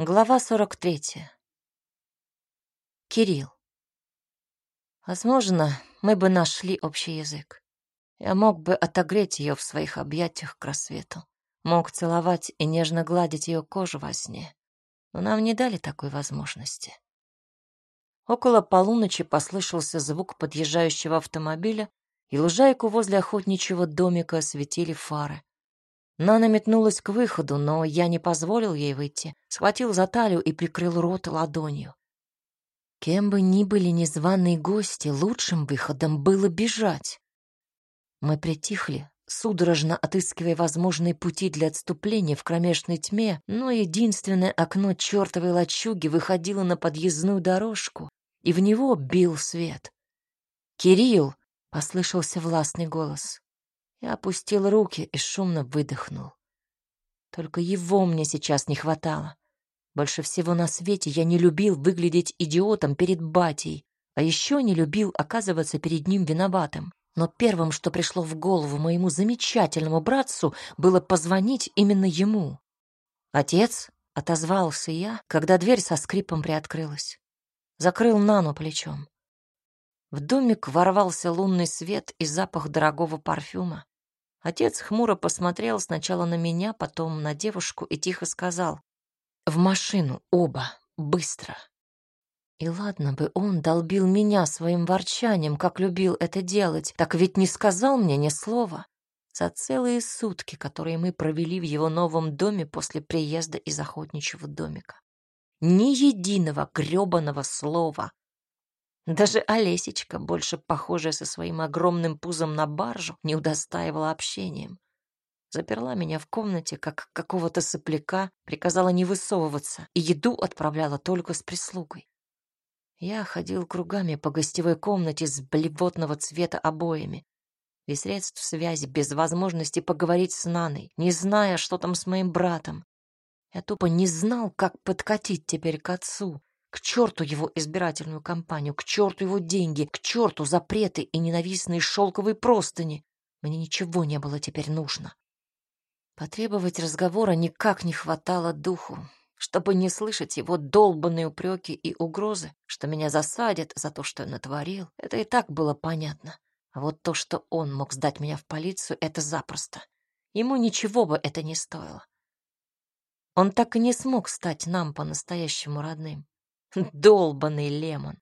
Глава 43. Кирилл. Возможно, мы бы нашли общий язык. Я мог бы отогреть ее в своих объятиях к рассвету. Мог целовать и нежно гладить ее кожу во сне. Но нам не дали такой возможности. Около полуночи послышался звук подъезжающего автомобиля, и лужайку возле охотничьего домика осветили фары. Нана метнулась к выходу, но я не позволил ей выйти. Схватил за талию и прикрыл рот ладонью. Кем бы ни были незваные гости, лучшим выходом было бежать. Мы притихли, судорожно отыскивая возможные пути для отступления в кромешной тьме, но единственное окно чертовой лачуги выходило на подъездную дорожку, и в него бил свет. «Кирилл!» — послышался властный голос. Я опустил руки и шумно выдохнул. Только его мне сейчас не хватало. Больше всего на свете я не любил выглядеть идиотом перед батей, а еще не любил оказываться перед ним виноватым. Но первым, что пришло в голову моему замечательному братцу, было позвонить именно ему. «Отец?» — отозвался я, когда дверь со скрипом приоткрылась. Закрыл Нану плечом. В домик ворвался лунный свет и запах дорогого парфюма. Отец хмуро посмотрел сначала на меня, потом на девушку и тихо сказал «В машину, оба, быстро». И ладно бы он долбил меня своим ворчанием, как любил это делать, так ведь не сказал мне ни слова. За целые сутки, которые мы провели в его новом доме после приезда из охотничьего домика. Ни единого грёбаного слова, даже Олесечка, больше похожая со своим огромным пузом на баржу, не удостаивала общением. Заперла меня в комнате, как какого-то сопляка, приказала не высовываться и еду отправляла только с прислугой. Я ходил кругами по гостевой комнате с блевотного цвета обоями, без средств связи, без возможности поговорить с Наной, не зная, что там с моим братом. Я тупо не знал, как подкатить теперь к отцу, к черту его избирательную кампанию, к черту его деньги, к черту запреты и ненавистные шелковые простыни. Мне ничего не было теперь нужно. Потребовать разговора никак не хватало духу, чтобы не слышать его долбанные упреки и угрозы, что меня засадят за то, что я натворил. Это и так было понятно. А вот то, что он мог сдать меня в полицию, это запросто. Ему ничего бы это не стоило. Он так и не смог стать нам по-настоящему родным. Долбанный лемон.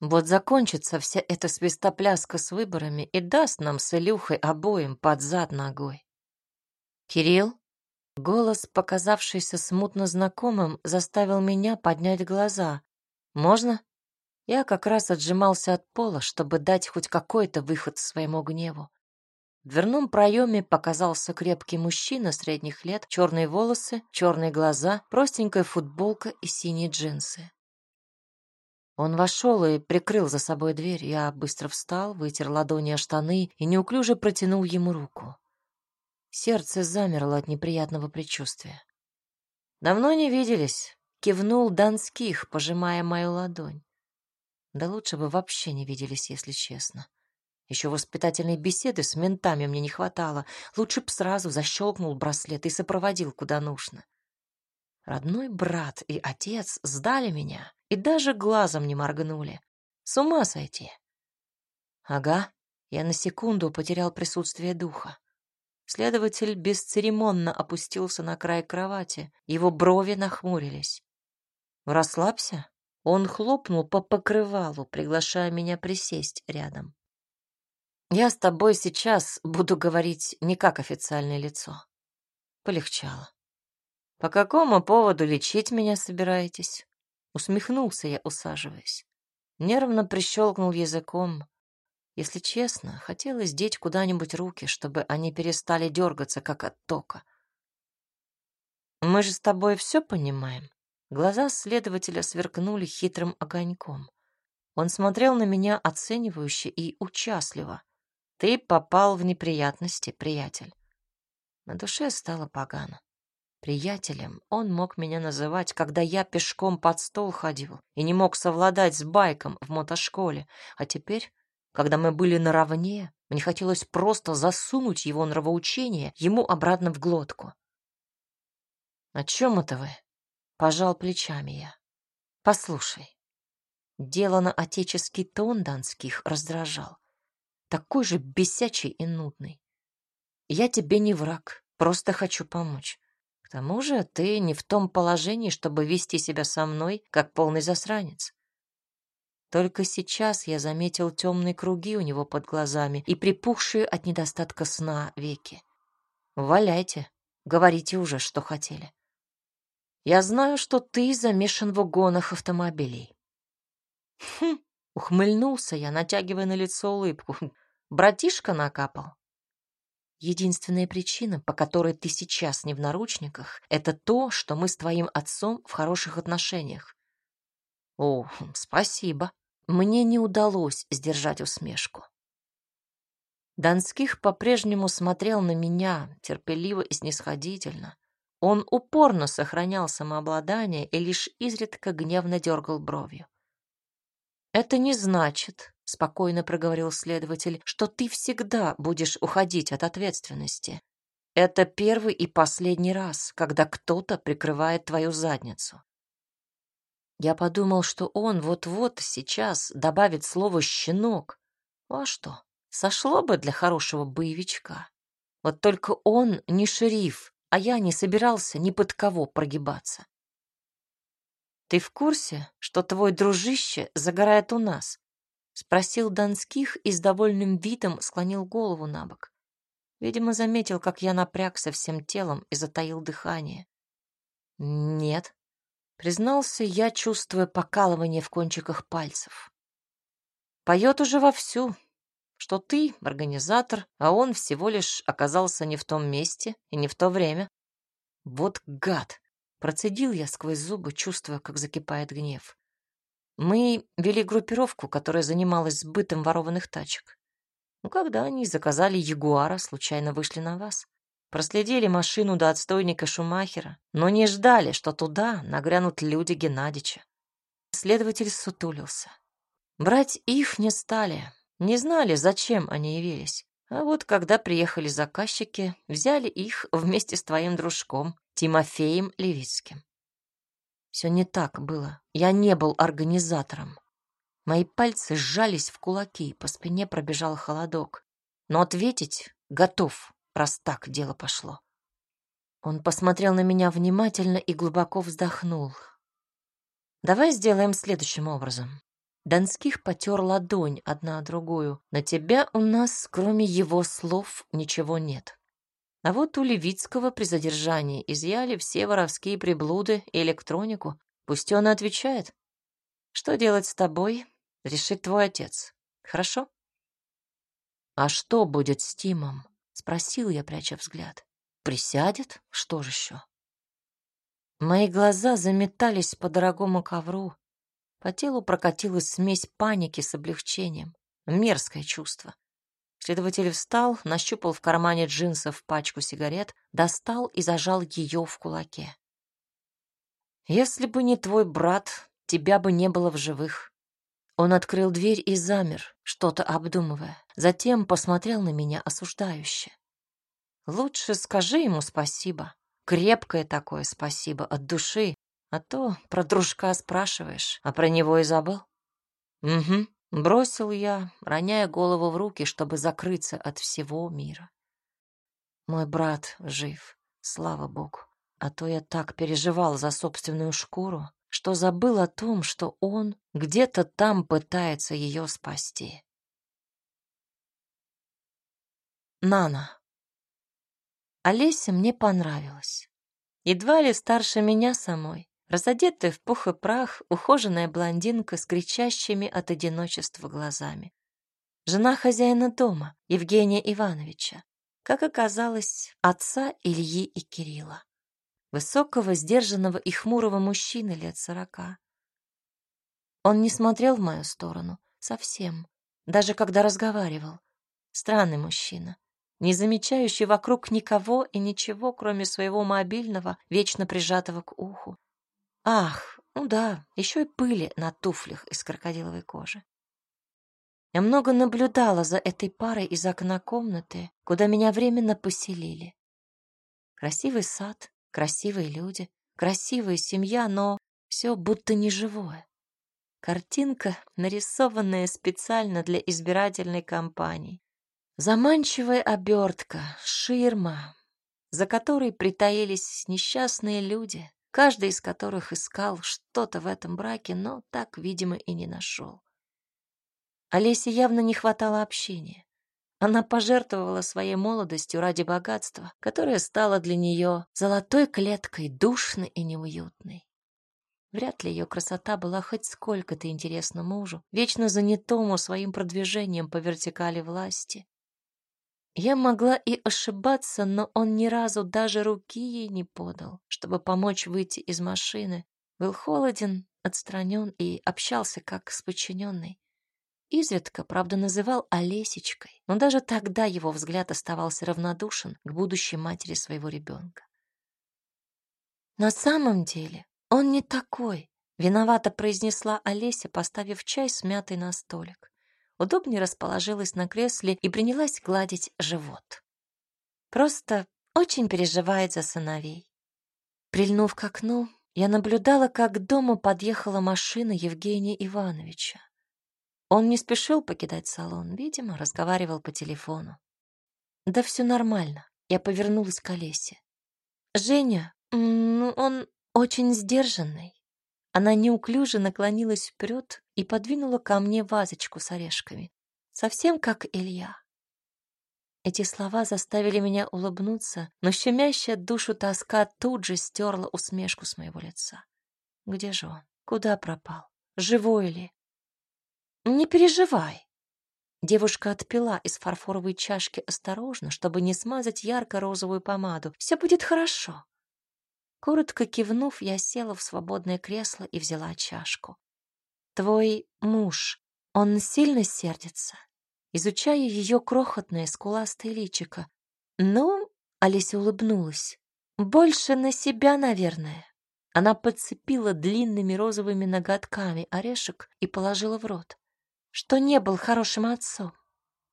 Вот закончится вся эта свистопляска с выборами и даст нам с Илюхой обоим под зад ногой. «Кирилл?» Голос, показавшийся смутно знакомым, заставил меня поднять глаза. «Можно?» Я как раз отжимался от пола, чтобы дать хоть какой-то выход своему гневу. В дверном проеме показался крепкий мужчина средних лет, черные волосы, черные глаза, простенькая футболка и синие джинсы. Он вошел и прикрыл за собой дверь. Я быстро встал, вытер ладони о штаны и неуклюже протянул ему руку. Сердце замерло от неприятного предчувствия. «Давно не виделись», — кивнул Донских, пожимая мою ладонь. Да лучше бы вообще не виделись, если честно. Еще воспитательной беседы с ментами мне не хватало. Лучше б сразу защелкнул браслет и сопроводил куда нужно. Родной брат и отец сдали меня и даже глазом не моргнули. С ума сойти. Ага, я на секунду потерял присутствие духа. Следователь бесцеремонно опустился на край кровати, его брови нахмурились. «Расслабься». Он хлопнул по покрывалу, приглашая меня присесть рядом. «Я с тобой сейчас буду говорить не как официальное лицо». Полегчало. «По какому поводу лечить меня собираетесь?» Усмехнулся я, усаживаясь. Нервно прищелкнул языком. Если честно, хотелось деть куда-нибудь руки, чтобы они перестали дергаться, как от тока. «Мы же с тобой все понимаем?» Глаза следователя сверкнули хитрым огоньком. Он смотрел на меня оценивающе и участливо. «Ты попал в неприятности, приятель». На душе стало погано. Приятелем он мог меня называть, когда я пешком под стол ходил и не мог совладать с байком в мотошколе. А теперь, когда мы были наравне, мне хотелось просто засунуть его нравоучение ему обратно в глотку. «О чем это вы?» Пожал плечами я. Послушай. Дело на отеческий тон донских раздражал. Такой же бесячий и нудный. Я тебе не враг, просто хочу помочь. Тому же ты не в том положении, чтобы вести себя со мной, как полный засранец. Только сейчас я заметил темные круги у него под глазами и припухшие от недостатка сна веки. Валяйте, говорите уже, что хотели. Я знаю, что ты замешан в угонах автомобилей. Хм, ухмыльнулся я, натягивая на лицо улыбку. Братишка накапал. Единственная причина, по которой ты сейчас не в наручниках, это то, что мы с твоим отцом в хороших отношениях. О, спасибо. Мне не удалось сдержать усмешку. Донских по-прежнему смотрел на меня терпеливо и снисходительно. Он упорно сохранял самообладание и лишь изредка гневно дергал бровью. «Это не значит, — спокойно проговорил следователь, — что ты всегда будешь уходить от ответственности. Это первый и последний раз, когда кто-то прикрывает твою задницу. Я подумал, что он вот-вот сейчас добавит слово «щенок». Ну, а что, сошло бы для хорошего боевичка. Вот только он не шериф, а я не собирался ни под кого прогибаться. «Ты в курсе, что твой дружище загорает у нас?» — спросил Донских и с довольным видом склонил голову на бок. Видимо, заметил, как я напрягся всем телом и затаил дыхание. «Нет», Признался я, чувствуя покалывание в кончиках пальцев. Поет уже вовсю, что ты организатор, а он всего лишь оказался не в том месте и не в то время. Вот гад! Процедил я сквозь зубы, чувствуя, как закипает гнев. Мы вели группировку, которая занималась сбытом ворованных тачек. Ну, когда они заказали Ягуара, случайно вышли на вас. Проследили машину до отстойника Шумахера, но не ждали, что туда нагрянут люди Геннадича. Следователь сутулился. Брать их не стали, не знали, зачем они явились. А вот когда приехали заказчики, взяли их вместе с твоим дружком, Тимофеем Левицким. Все не так было. Я не был организатором. Мои пальцы сжались в кулаки, по спине пробежал холодок. Но ответить готов раз так дело пошло. Он посмотрел на меня внимательно и глубоко вздохнул. «Давай сделаем следующим образом. Донских потер ладонь одна о другую. На тебя у нас, кроме его слов, ничего нет. А вот у Левицкого при задержании изъяли все воровские приблуды и электронику. Пусть он отвечает. Что делать с тобой, решит твой отец. Хорошо? А что будет с Тимом? Спросил я, пряча взгляд. Присядет? Что же еще? Мои глаза заметались по дорогому ковру. По телу прокатилась смесь паники с облегчением. Мерзкое чувство. Следователь встал, нащупал в кармане джинсов пачку сигарет, достал и зажал ее в кулаке. «Если бы не твой брат, тебя бы не было в живых». Он открыл дверь и замер, что-то обдумывая. Затем посмотрел на меня осуждающе. Лучше скажи ему спасибо. Крепкое такое спасибо от души. А то про дружка спрашиваешь, а про него и забыл. Угу, бросил я, роняя голову в руки, чтобы закрыться от всего мира. Мой брат жив, слава богу. А то я так переживал за собственную шкуру, что забыл о том, что он где-то там пытается ее спасти. Нана. Олеся мне понравилась. Едва ли старше меня самой, разодетая в пух и прах, ухоженная блондинка с кричащими от одиночества глазами. Жена хозяина дома, Евгения Ивановича, как оказалось, отца Ильи и Кирилла. Высокого, сдержанного и хмурого мужчины лет сорока. Он не смотрел в мою сторону совсем, даже когда разговаривал. Странный мужчина, не замечающий вокруг никого и ничего, кроме своего мобильного, вечно прижатого к уху. Ах, ну да, еще и пыли на туфлях из крокодиловой кожи. Я много наблюдала за этой парой из окна комнаты, куда меня временно поселили. Красивый сад, красивые люди, красивая семья, но все будто неживое. Картинка, нарисованная специально для избирательной кампании. Заманчивая обертка, ширма, за которой притаились несчастные люди, каждый из которых искал что-то в этом браке, но так, видимо, и не нашел. Олесе явно не хватало общения. Она пожертвовала своей молодостью ради богатства, которое стало для нее золотой клеткой, душной и неуютной. Вряд ли ее красота была хоть сколько-то интересна мужу, вечно занятому своим продвижением по вертикали власти. Я могла и ошибаться, но он ни разу даже руки ей не подал, чтобы помочь выйти из машины. Был холоден, отстранен и общался как с подчиненной. Изредка, правда, называл Олесечкой, но даже тогда его взгляд оставался равнодушен к будущей матери своего ребенка. На самом деле он не такой, виновато произнесла Олеся, поставив чай с мятой на столик. Удобнее расположилась на кресле и принялась гладить живот. Просто очень переживает за сыновей. Прильнув к окну, я наблюдала, как к дому подъехала машина Евгения Ивановича. Он не спешил покидать салон, видимо, разговаривал по телефону. Да все нормально. Я повернулась к Олесе. Женя, ну он очень сдержанный. Она неуклюже наклонилась вперед и подвинула ко мне вазочку с орешками. Совсем как Илья. Эти слова заставили меня улыбнуться, но щемящая душу тоска тут же стерла усмешку с моего лица. Где же он? Куда пропал? Живой ли? Не переживай. Девушка отпила из фарфоровой чашки осторожно, чтобы не смазать ярко-розовую помаду. Все будет хорошо. Коротко кивнув, я села в свободное кресло и взяла чашку. Твой муж, он сильно сердится? Изучая ее крохотное скуластое личико. Ну, Олеся улыбнулась. Больше на себя, наверное. Она подцепила длинными розовыми ноготками орешек и положила в рот что не был хорошим отцом.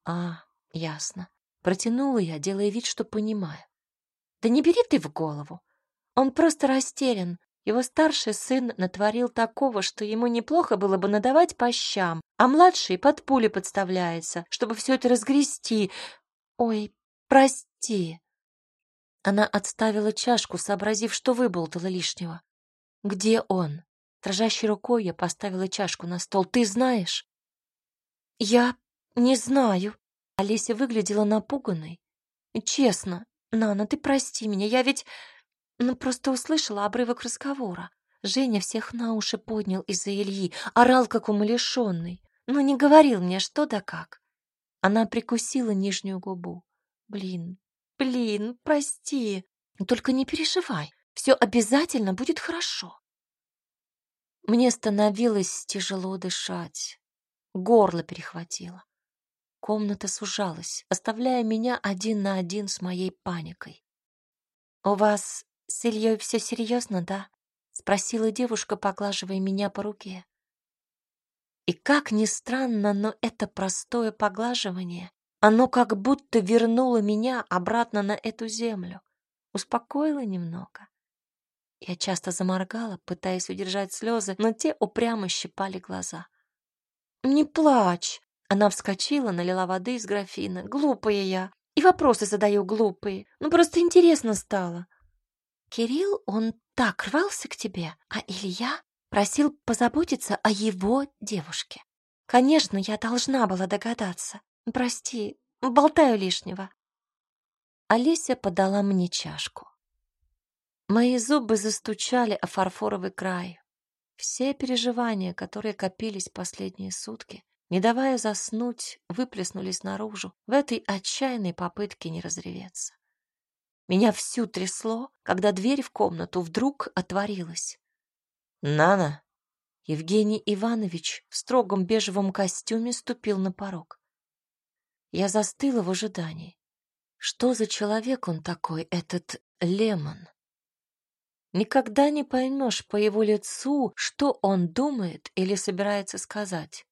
А, ясно. Протянула я, делая вид, что понимаю. Да не бери ты в голову. Он просто растерян. Его старший сын натворил такого, что ему неплохо было бы надавать по щам, а младший под пули подставляется, чтобы все это разгрести. Ой, прости. Она отставила чашку, сообразив, что выболтала лишнего. Где он? Дрожащей рукой я поставила чашку на стол. Ты знаешь? «Я не знаю». Олеся выглядела напуганной. «Честно, Нана, ты прости меня, я ведь... Ну, просто услышала обрывок разговора. Женя всех на уши поднял из-за Ильи, орал, как умалишенный, но не говорил мне, что да как». Она прикусила нижнюю губу. «Блин, блин, прости. Только не переживай, все обязательно будет хорошо». Мне становилось тяжело дышать. Горло перехватило. Комната сужалась, оставляя меня один на один с моей паникой. «У вас с Ильей все серьезно, да?» — спросила девушка, поглаживая меня по руке. И как ни странно, но это простое поглаживание, оно как будто вернуло меня обратно на эту землю, успокоило немного. Я часто заморгала, пытаясь удержать слезы, но те упрямо щипали глаза. «Не плачь!» Она вскочила, налила воды из графина. «Глупая я! И вопросы задаю глупые. Ну, просто интересно стало!» «Кирилл, он так рвался к тебе, а Илья просил позаботиться о его девушке. Конечно, я должна была догадаться. Прости, болтаю лишнего». Олеся подала мне чашку. Мои зубы застучали о фарфоровый край. Все переживания, которые копились последние сутки, не давая заснуть, выплеснулись наружу в этой отчаянной попытке не разреветься. Меня всю трясло, когда дверь в комнату вдруг отворилась. «Нана!» Евгений Иванович в строгом бежевом костюме ступил на порог. Я застыла в ожидании. Что за человек он такой, этот Лемон? Никогда не поймешь по его лицу, что он думает или собирается сказать.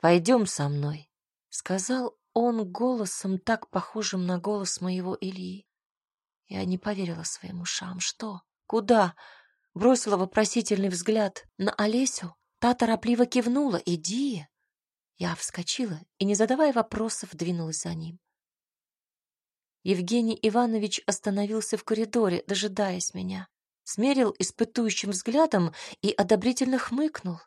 «Пойдем со мной», — сказал он голосом, так похожим на голос моего Ильи. Я не поверила своим ушам. Что? Куда? бросила вопросительный взгляд на Олесю. Та торопливо кивнула. «Иди!» Я вскочила и, не задавая вопросов, двинулась за ним. Евгений Иванович остановился в коридоре, дожидаясь меня. Смерил испытующим взглядом и одобрительно хмыкнул.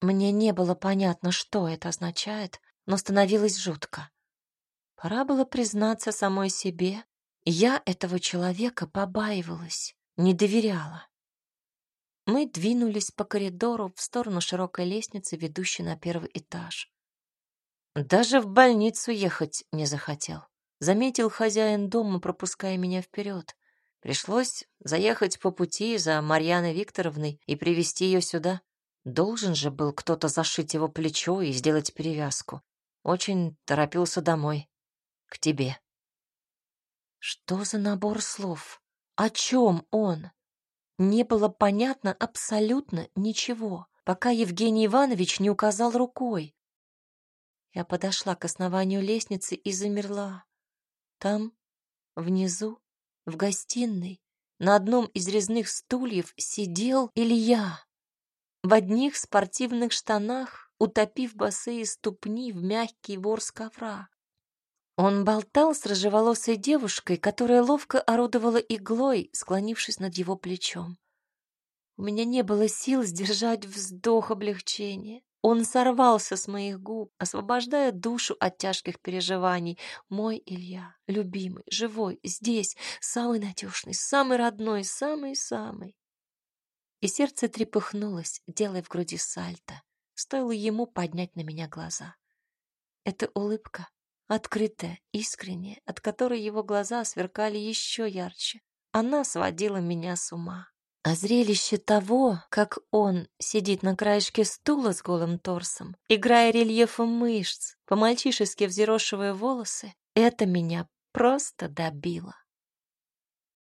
Мне не было понятно, что это означает, но становилось жутко. Пора было признаться самой себе. Я этого человека побаивалась, не доверяла. Мы двинулись по коридору в сторону широкой лестницы, ведущей на первый этаж. Даже в больницу ехать не захотел. Заметил хозяин дома, пропуская меня вперед. Пришлось заехать по пути за Марьяной Викторовной и привести ее сюда. Должен же был кто-то зашить его плечо и сделать перевязку. Очень торопился домой. К тебе. Что за набор слов? О чем он? Не было понятно абсолютно ничего, пока Евгений Иванович не указал рукой. Я подошла к основанию лестницы и замерла. Там, внизу, в гостиной, на одном из резных стульев сидел Илья. В одних спортивных штанах, утопив босые ступни в мягкий ворс ковра. Он болтал с рыжеволосой девушкой, которая ловко орудовала иглой, склонившись над его плечом. У меня не было сил сдержать вздох облегчения. Он сорвался с моих губ, освобождая душу от тяжких переживаний. Мой Илья, любимый, живой, здесь, самый надежный, самый родной, самый-самый. И сердце трепыхнулось, делая в груди сальто. Стоило ему поднять на меня глаза. Эта улыбка, открытая, искренняя, от которой его глаза сверкали еще ярче. Она сводила меня с ума. А зрелище того, как он сидит на краешке стула с голым торсом, играя рельефом мышц, по-мальчишески взъерошивая волосы, это меня просто добило.